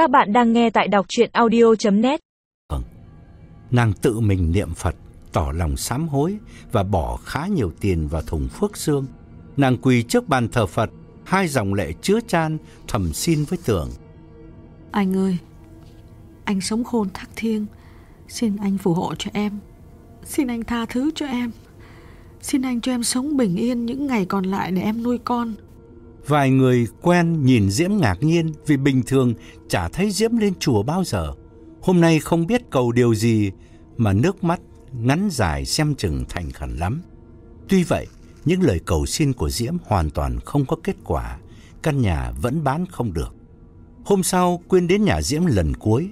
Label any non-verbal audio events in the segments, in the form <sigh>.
Các bạn đang nghe tại đọc chuyện audio.net Nàng tự mình niệm Phật, tỏ lòng sám hối và bỏ khá nhiều tiền vào thùng phước xương. Nàng quỳ trước bàn thờ Phật, hai dòng lệ chứa chan thầm xin với tưởng. Anh ơi, anh sống khôn thác thiêng, xin anh phù hộ cho em. Xin anh tha thứ cho em. Xin anh cho em sống bình yên những ngày còn lại để em nuôi con. Vài người quen nhìn Diễm ngạc nhiên vì bình thường chả thấy Diễm lên chùa bao giờ. Hôm nay không biết cầu điều gì mà nước mắt ngắn dài xem chừng thành khẩn lắm. Tuy vậy, những lời cầu xin của Diễm hoàn toàn không có kết quả, căn nhà vẫn bán không được. Hôm sau, Quyên đến nhà Diễm lần cuối.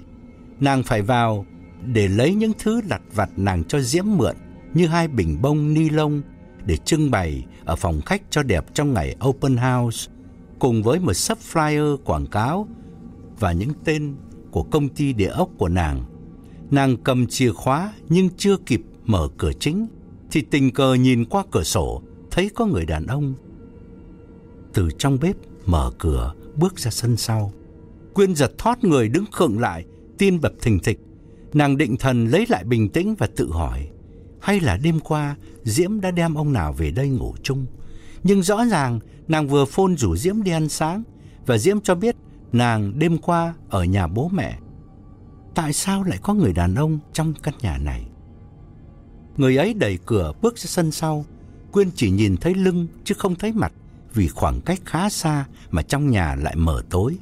Nàng phải vào để lấy những thứ lặt vặt nàng cho Diễm mượn như hai bình bông ni lông để trưng bày ở phòng khách cho đẹp trong ngày open house cùng với một sấp flyer quảng cáo và những tên của công ty địa ốc của nàng. Nàng cầm chìa khóa nhưng chưa kịp mở cửa chính thì tình cờ nhìn qua cửa sổ thấy có người đàn ông từ trong bếp mở cửa bước ra sân sau. Quyên giật thót người đứng khựng lại, tim bập thình thịch. Nàng định thần lấy lại bình tĩnh và tự hỏi, hay là đêm qua Diễm đã đem ông nào về đây ngủ chung? Nhưng rõ ràng nàng vừa phôn rủ Diễm đi ăn sáng và Diễm cho biết nàng đêm qua ở nhà bố mẹ. Tại sao lại có người đàn ông trong căn nhà này? Người ấy đẩy cửa bước ra sân sau, Quyên chỉ nhìn thấy lưng chứ không thấy mặt vì khoảng cách khá xa mà trong nhà lại mờ tối.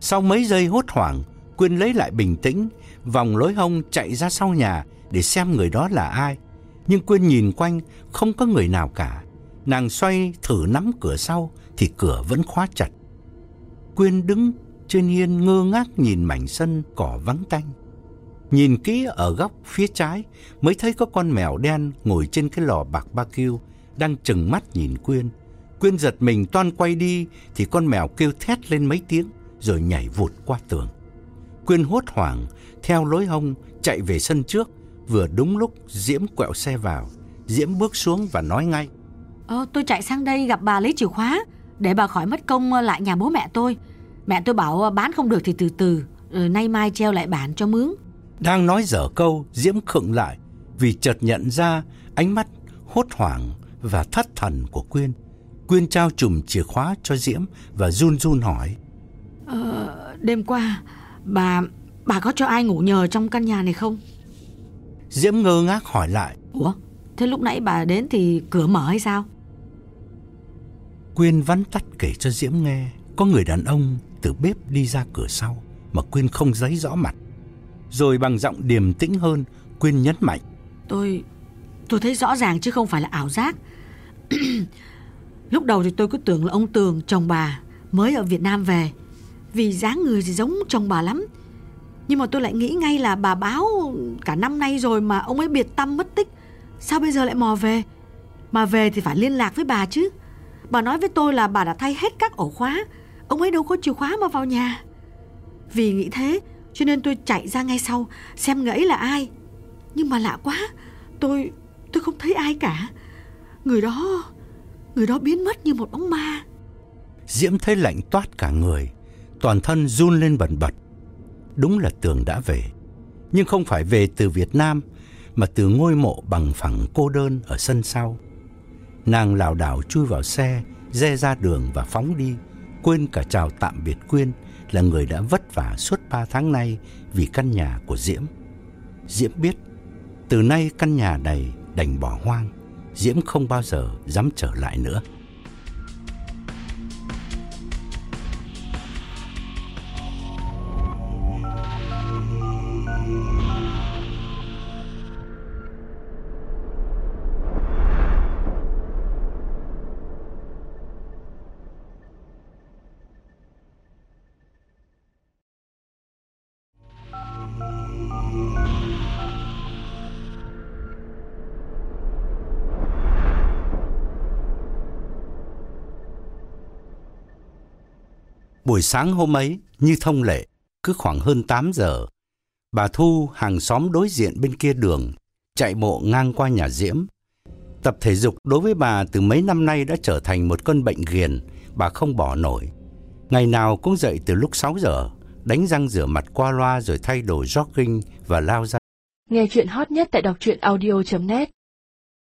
Sau mấy giây hốt hoảng, Quyên lấy lại bình tĩnh, vòng lối hông chạy ra sau nhà để xem người đó là ai. Nhưng Quyên nhìn quanh không có người nào cả. Nàng xoay thử nắm cửa sau thì cửa vẫn khóa chặt. Quyên đứng trên hiên ngơ ngác nhìn mảnh sân cỏ vắng tanh. Nhìn kỹ ở góc phía trái mới thấy có con mèo đen ngồi trên cái lò bạc ba kêu đang chừng mắt nhìn Quyên. Quyên giật mình toan quay đi thì con mèo kêu thét lên mấy tiếng rồi nhảy vụt qua tường. Quyên hốt hoảng theo lối hông chạy về sân trước, vừa đúng lúc Diễm quẹo xe vào. Diễm bước xuống và nói ngay: Ờ, tôi chạy sang đây gặp bà lấy chìa khóa để bà khỏi mất công lại nhà bố mẹ tôi. Mẹ tôi bảo bán không được thì từ từ, rồi nay mai treo lại bản cho mướn. Đang nói dở câu, Diễm khựng lại vì chợt nhận ra ánh mắt hốt hoảng và thất thần của Quyên. Quyên trao chùm chìa khóa cho Diễm và run run hỏi. Ờ, đêm qua, bà bà có cho ai ngủ nhờ trong căn nhà này không? Diễm ngơ ngác hỏi lại. Ủa, thế lúc nãy bà đến thì cửa mở hay sao? Quyên vắn tắt kể cho Diễm nghe. Có người đàn ông từ bếp đi ra cửa sau mà Quyên không giấy rõ mặt. Rồi bằng giọng điềm tĩnh hơn, Quyên nhấn mạnh. Tôi tôi thấy rõ ràng chứ không phải là ảo giác. <clears throat> Lúc đầu thì tôi cứ tưởng là ông Tường, chồng bà, mới ở Việt Nam về. Vì dáng người thì giống chồng bà lắm. Nhưng mà tôi lại nghĩ ngay là bà báo cả năm nay rồi mà ông ấy biệt tâm mất tích. Sao bây giờ lại mò về? Mà về thì phải liên lạc với bà chứ. Bà nói với tôi là bà đã thay hết các ổ khóa. Ông ấy đâu có chìa khóa mà vào nhà. Vì nghĩ thế cho nên tôi chạy ra ngay sau xem ngẫy là ai. Nhưng mà lạ quá, tôi tôi không thấy ai cả. Người đó, người đó biến mất như một bóng ma. Diễm thấy lạnh toát cả người, toàn thân run lên bần bật. Đúng là Tường đã về, nhưng không phải về từ Việt Nam mà từ ngôi mộ bằng phẳng cô đơn ở sân sau. Nàng lảo đảo chui vào xe, re ra đường và phóng đi, quên cả chào tạm biệt Quyên là người đã vất vả suốt ba tháng nay vì căn nhà của Diễm. Diễm biết, từ nay căn nhà này đành bỏ hoang, Diễm không bao giờ dám trở lại nữa. Buổi sáng hôm ấy, như thông lệ, cứ khoảng hơn 8 giờ, bà Thu hàng xóm đối diện bên kia đường, chạy bộ ngang qua nhà Diễm. Tập thể dục đối với bà từ mấy năm nay đã trở thành một cơn bệnh ghiền, bà không bỏ nổi. Ngày nào cũng dậy từ lúc 6 giờ, đánh răng rửa mặt qua loa rồi thay đồ jogging và lao ra. Nghe chuyện hot nhất tại đọc truyện audio.net